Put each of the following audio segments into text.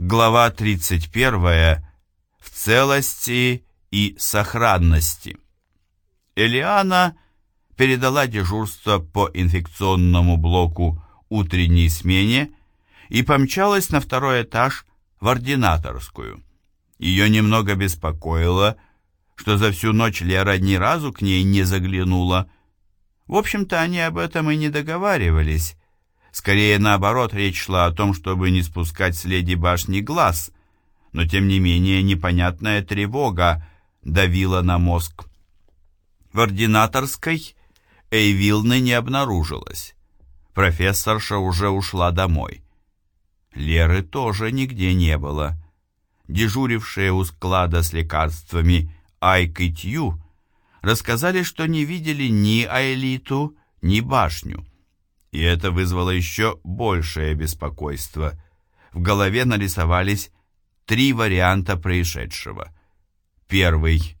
Глава 31. В целости и сохранности. Элиана передала дежурство по инфекционному блоку утренней смене и помчалась на второй этаж в ординаторскую. Ее немного беспокоило, что за всю ночь Лера ни разу к ней не заглянула. В общем-то, они об этом и не договаривались. Скорее, наоборот, речь шла о том, чтобы не спускать с леди башни глаз, но, тем не менее, непонятная тревога давила на мозг. В ординаторской Эйвилны не обнаружилось. Профессорша уже ушла домой. Леры тоже нигде не было. Дежурившие у склада с лекарствами Айк и Тью рассказали, что не видели ни Айлиту, ни башню. И это вызвало еще большее беспокойство. В голове нарисовались три варианта происшедшего. Первый.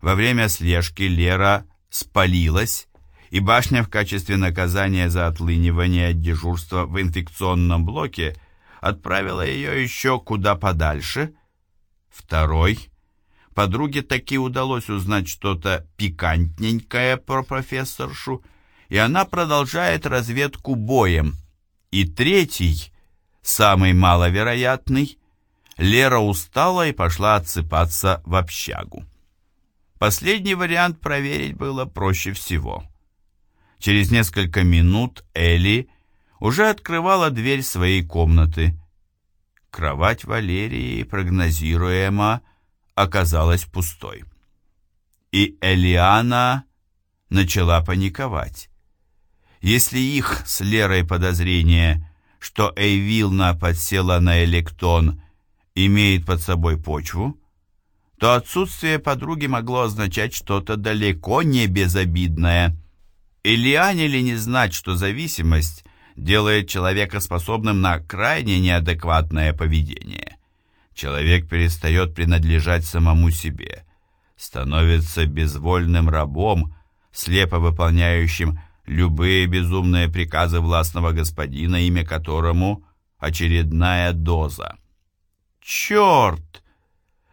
Во время слежки Лера спалилась, и башня в качестве наказания за отлынивание от дежурства в инфекционном блоке отправила ее еще куда подальше. Второй. Подруге таки удалось узнать что-то пикантненькое про профессоршу, и она продолжает разведку боем. И третий, самый маловероятный, Лера устала и пошла отсыпаться в общагу. Последний вариант проверить было проще всего. Через несколько минут Элли уже открывала дверь своей комнаты. Кровать Валерии прогнозируемо оказалась пустой. И Элиана начала паниковать. Если их с Лерой подозрение, что Эйвилна подсела на электон, имеет под собой почву, то отсутствие подруги могло означать что-то далеко не безобидное. Ильяне ли не знать, что зависимость делает человека способным на крайне неадекватное поведение? Человек перестает принадлежать самому себе, становится безвольным рабом, слепо выполняющим любые безумные приказы властного господина, имя которому очередная доза. Черт!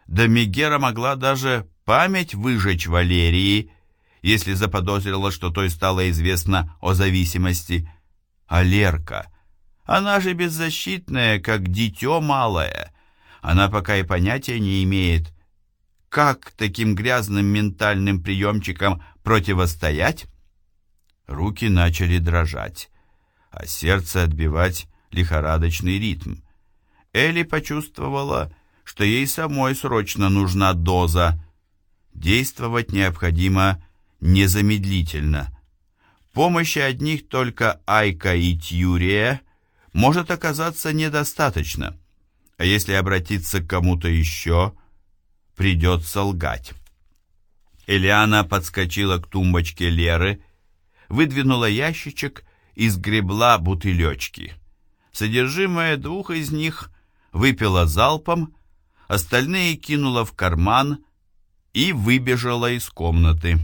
Да Мегера могла даже память выжечь Валерии, если заподозрила, что той стало известно о зависимости. А Лерка, она же беззащитная, как дитё малое. Она пока и понятия не имеет, как таким грязным ментальным приемчикам противостоять. Руки начали дрожать, а сердце отбивать лихорадочный ритм. Элли почувствовала, что ей самой срочно нужна доза. Действовать необходимо незамедлительно. Помощи одних только Айка и Тьюрия может оказаться недостаточно, а если обратиться к кому-то еще, придется лгать. Элиана подскочила к тумбочке Леры, выдвинула ящичек и сгребла бутылечки. Содержимое двух из них выпила залпом, остальные кинула в карман и выбежала из комнаты.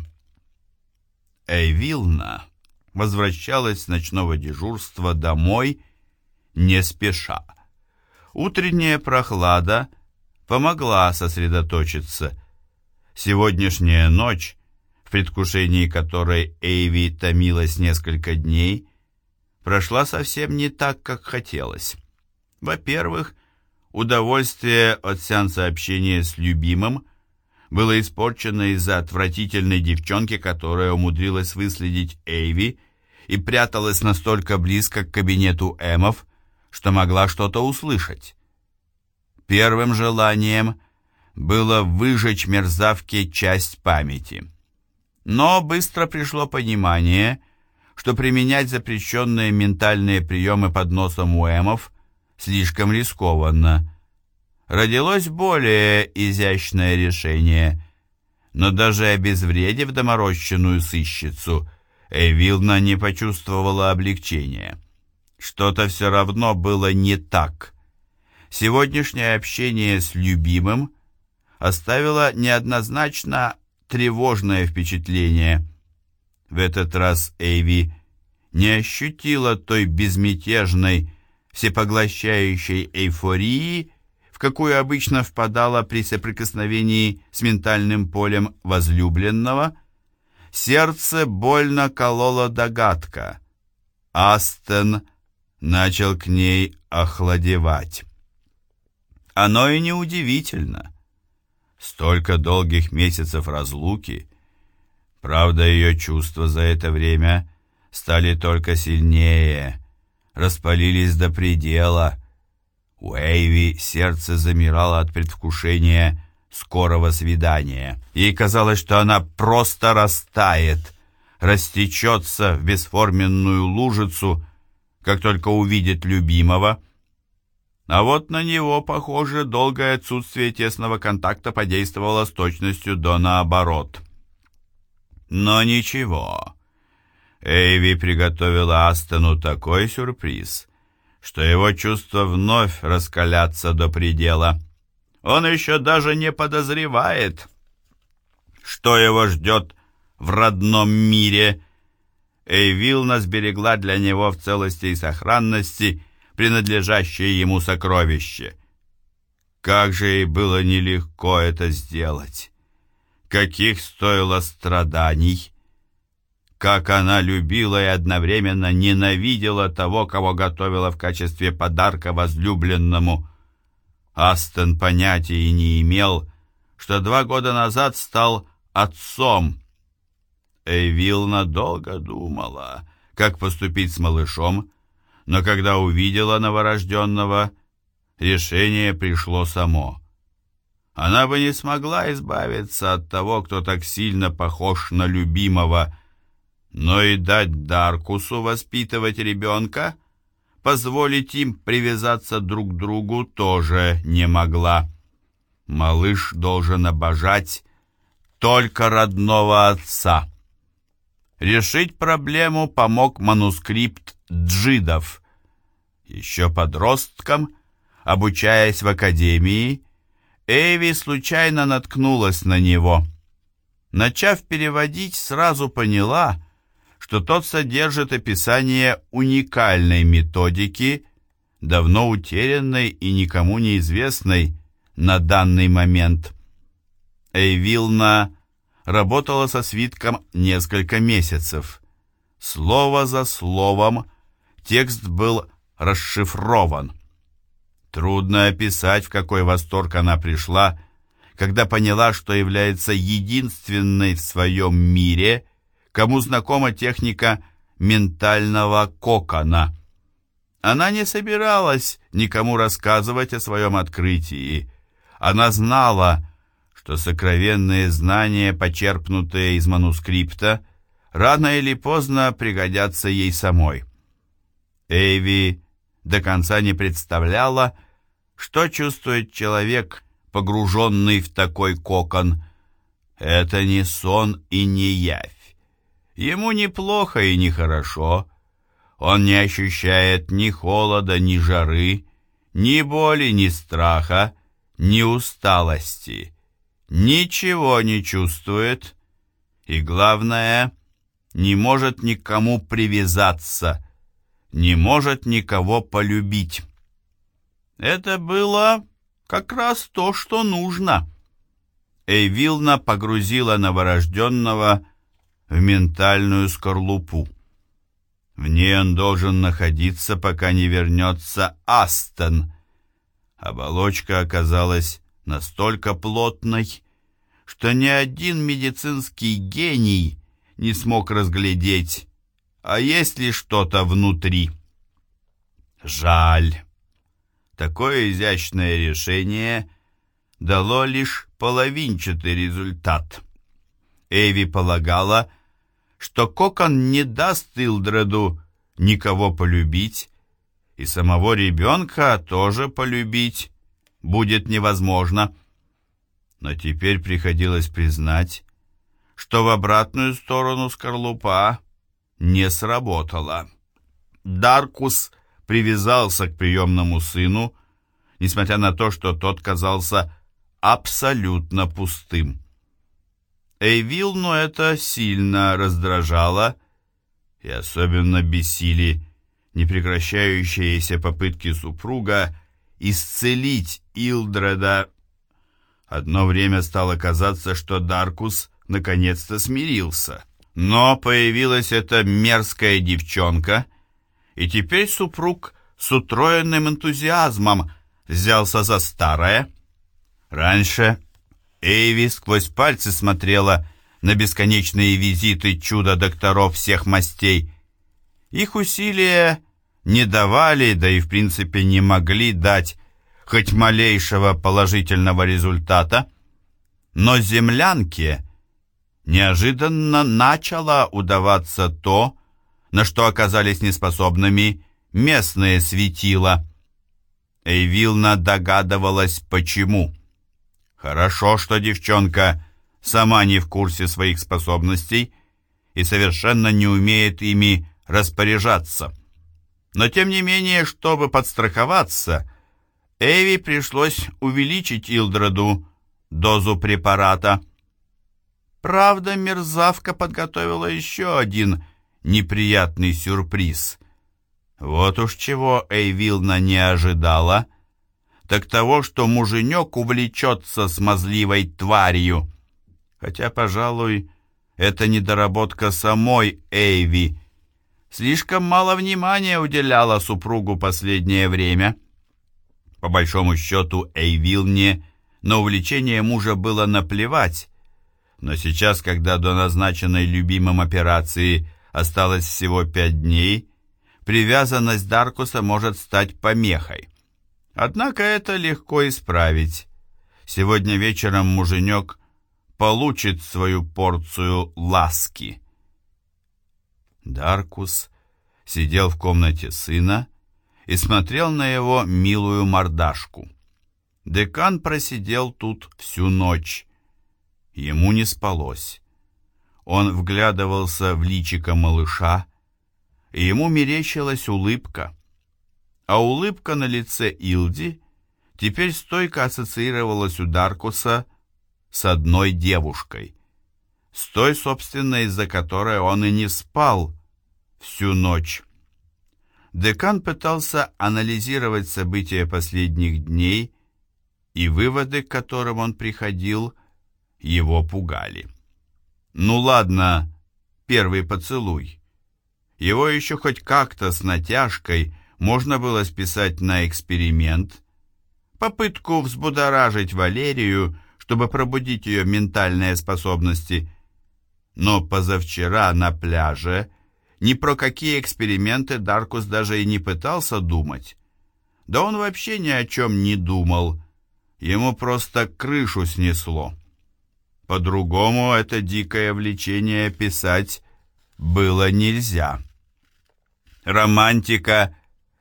Эйвилна возвращалась с ночного дежурства домой не спеша. Утренняя прохлада помогла сосредоточиться. Сегодняшняя ночь, в предвкушении которой Эйви томилась несколько дней, прошла совсем не так, как хотелось. Во-первых, удовольствие от сеанса общения с любимым было испорчено из-за отвратительной девчонки, которая умудрилась выследить Эйви и пряталась настолько близко к кабинету Эмов, что могла что-то услышать. Первым желанием было выжечь мерзавке часть памяти. Но быстро пришло понимание, что применять запрещенные ментальные приемы под носом у Эмов слишком рискованно. Родилось более изящное решение, но даже обезвредив доморощенную сыщицу, Эвилна не почувствовала облегчения. Что-то все равно было не так. Сегодняшнее общение с любимым оставило неоднозначно тревожное впечатление. В этот раз Эйви не ощутила той безмятежной, всепоглощающей эйфории, в какую обычно впадала при соприкосновении с ментальным полем возлюбленного, сердце больно колола догадка. Астен начал к ней охладевать. Оно и неудивительно. Столько долгих месяцев разлуки. Правда, ее чувства за это время стали только сильнее, распалились до предела. У Эйви сердце замирало от предвкушения скорого свидания. Ей казалось, что она просто растает, растечется в бесформенную лужицу, как только увидит любимого — а вот на него, похоже, долгое отсутствие тесного контакта подействовало с точностью до наоборот. Но ничего. Эйви приготовила Астону такой сюрприз, что его чувства вновь раскалятся до предела. Он еще даже не подозревает, что его ждет в родном мире. Эйвилна сберегла для него в целости и сохранности принадлежащее ему сокровище. Как же ей было нелегко это сделать! Каких стоило страданий! Как она любила и одновременно ненавидела того, кого готовила в качестве подарка возлюбленному. Астон понятия не имел, что два года назад стал отцом. Эйвилна долго думала, как поступить с малышом, но когда увидела новорожденного, решение пришло само. Она бы не смогла избавиться от того, кто так сильно похож на любимого, но и дать Даркусу воспитывать ребенка, позволить им привязаться друг к другу тоже не могла. Малыш должен обожать только родного отца. Решить проблему помог манускрипт джидов. Еще подростком, обучаясь в академии, Эви случайно наткнулась на него. Начав переводить, сразу поняла, что тот содержит описание уникальной методики, давно утерянной и никому неизвестной на данный момент. Эйвилна работала со свитком несколько месяцев. Слово за словом – Текст был расшифрован. Трудно описать, в какой восторг она пришла, когда поняла, что является единственной в своем мире, кому знакома техника ментального кокона. Она не собиралась никому рассказывать о своем открытии. Она знала, что сокровенные знания, почерпнутые из манускрипта, рано или поздно пригодятся ей самой. Эйви до конца не представляла, что чувствует человек, погруженный в такой кокон. Это не сон и не явь. Ему ни плохо и ни хорошо. Он не ощущает ни холода, ни жары, ни боли, ни страха, ни усталости. Ничего не чувствует. И главное, не может никому привязаться – не может никого полюбить. Это было как раз то, что нужно. Эйвилна погрузила новорожденного в ментальную скорлупу. В ней он должен находиться, пока не вернется Астон. Оболочка оказалась настолько плотной, что ни один медицинский гений не смог разглядеть, а есть ли что-то внутри? Жаль. Такое изящное решение дало лишь половинчатый результат. Эви полагала, что Кокон не даст Илдреду никого полюбить, и самого ребенка тоже полюбить будет невозможно. Но теперь приходилось признать, что в обратную сторону скорлупа не сработало. Даркус привязался к приемному сыну, несмотря на то, что тот казался абсолютно пустым. Эйвилну это сильно раздражало, и особенно бесили непрекращающиеся попытки супруга исцелить Илдреда. Одно время стало казаться, что Даркус наконец-то смирился. Но появилась эта мерзкая девчонка, и теперь супруг с утроенным энтузиазмом взялся за старое. Раньше Эйви сквозь пальцы смотрела на бесконечные визиты чудо-докторов всех мастей. Их усилия не давали, да и в принципе не могли дать хоть малейшего положительного результата, но землянке неожиданно начало удаваться то, на что оказались неспособными местные светила. Эйвилна догадывалась, почему. Хорошо, что девчонка сама не в курсе своих способностей и совершенно не умеет ими распоряжаться. Но тем не менее, чтобы подстраховаться, Эви пришлось увеличить Илдреду дозу препарата. Правда, мерзавка подготовила еще один неприятный сюрприз. Вот уж чего Эйвилна не ожидала, так того, что муженек увлечется смазливой тварью. Хотя, пожалуй, это недоработка самой Эйви — слишком мало внимания уделяла супругу последнее время. По большому счету Эйвилне на увлечение мужа было наплевать, но сейчас, когда до назначенной любимым операции осталось всего пять дней, привязанность Даркуса может стать помехой. Однако это легко исправить. Сегодня вечером муженек получит свою порцию ласки. Даркус сидел в комнате сына и смотрел на его милую мордашку. Декан просидел тут всю ночь. Ему не спалось. Он вглядывался в личико малыша, и ему мерещилась улыбка. А улыбка на лице Илди теперь стойко ассоциировалась у Даркуса с одной девушкой. С той, собственно, из-за которой он и не спал, всю ночь. Декан пытался анализировать события последних дней, и выводы, к которым он приходил, его пугали. Ну ладно, первый поцелуй. Его еще хоть как-то с натяжкой можно было списать на эксперимент, попытку взбудоражить Валерию, чтобы пробудить ее ментальные способности. Но позавчера на пляже ни про какие эксперименты Даркус даже и не пытался думать. Да он вообще ни о чем не думал. Ему просто крышу снесло. По-другому это дикое влечение писать было нельзя. Романтика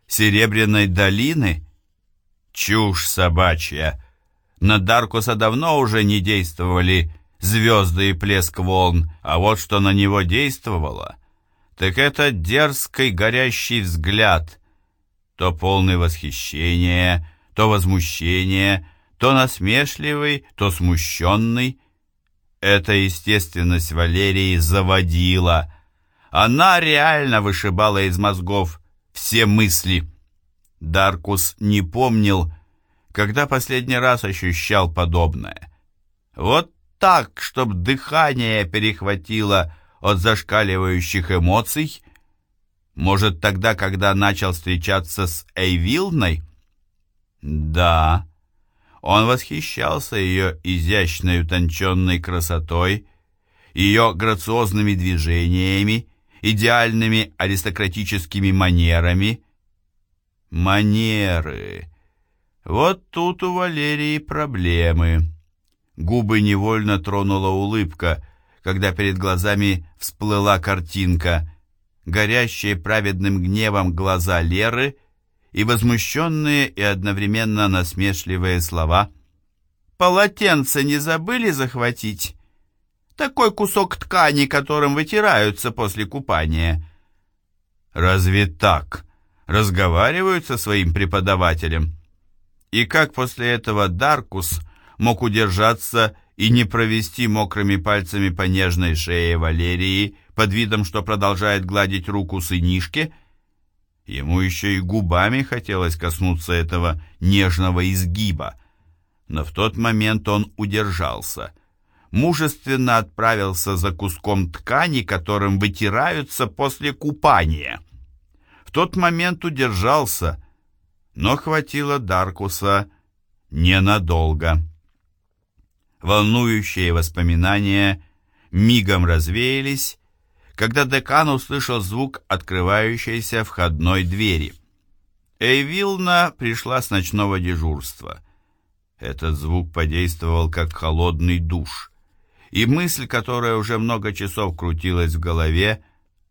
Серебряной долины? Чушь собачья. На Даркуса давно уже не действовали звезды и плеск волн, а вот что на него действовало — так это дерзкий горящий взгляд, то полный восхищения, то возмущения, то насмешливый, то смущенный. Эта естественность Валерии заводила. Она реально вышибала из мозгов все мысли. Даркус не помнил, когда последний раз ощущал подобное. Вот так, чтоб дыхание перехватило от зашкаливающих эмоций? Может, тогда, когда начал встречаться с Эйвилной? Да, он восхищался ее изящной утонченной красотой, ее грациозными движениями, идеальными аристократическими манерами. Манеры. Вот тут у Валерии проблемы. Губы невольно тронула улыбка — когда перед глазами всплыла картинка, горящие праведным гневом глаза Леры и возмущенные и одновременно насмешливые слова «Полотенце не забыли захватить? Такой кусок ткани, которым вытираются после купания». Разве так разговаривают со своим преподавателем? И как после этого Даркус мог удержаться и не провести мокрыми пальцами по нежной шее Валерии под видом, что продолжает гладить руку сынишке, Ему еще и губами хотелось коснуться этого нежного изгиба, но в тот момент он удержался. Мужественно отправился за куском ткани, которым вытираются после купания. В тот момент удержался, но хватило Даркуса ненадолго. Волнующие воспоминания мигом развеялись, когда декан услышал звук открывающейся входной двери. Эйвилна пришла с ночного дежурства. Этот звук подействовал как холодный душ, и мысль, которая уже много часов крутилась в голове,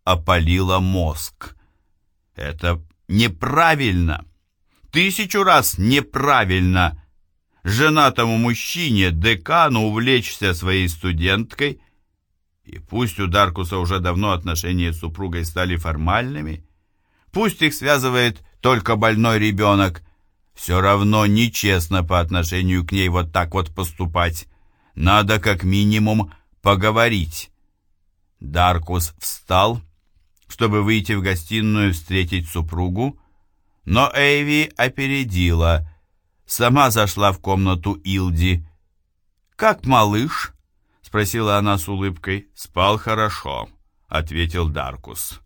опалила мозг. Это неправильно. Тысячу раз неправильно. Женатому мужчине, декану, увлечься своей студенткой – и пусть у Даркуса уже давно отношения с супругой стали формальными, пусть их связывает только больной ребенок, все равно нечестно по отношению к ней вот так вот поступать. Надо как минимум поговорить. Даркус встал, чтобы выйти в гостиную встретить супругу, но Эйви опередила, сама зашла в комнату Илди. «Как малыш?» Спросила она с улыбкой. «Спал хорошо», — ответил Даркус.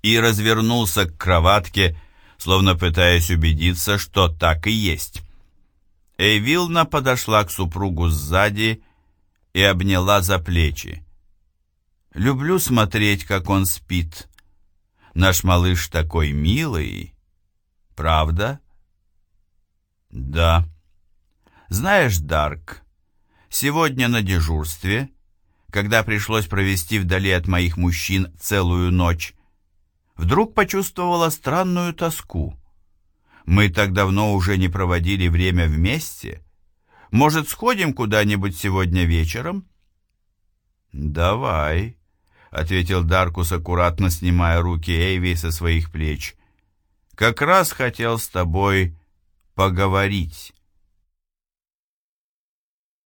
И развернулся к кроватке, словно пытаясь убедиться, что так и есть. Эйвилна подошла к супругу сзади и обняла за плечи. «Люблю смотреть, как он спит. Наш малыш такой милый. Правда?» «Да». «Знаешь, Дарк, сегодня на дежурстве когда пришлось провести вдали от моих мужчин целую ночь, вдруг почувствовала странную тоску. Мы так давно уже не проводили время вместе. Может, сходим куда-нибудь сегодня вечером? Давай, ответил Даркус, аккуратно снимая руки Эйви со своих плеч. Как раз хотел с тобой поговорить.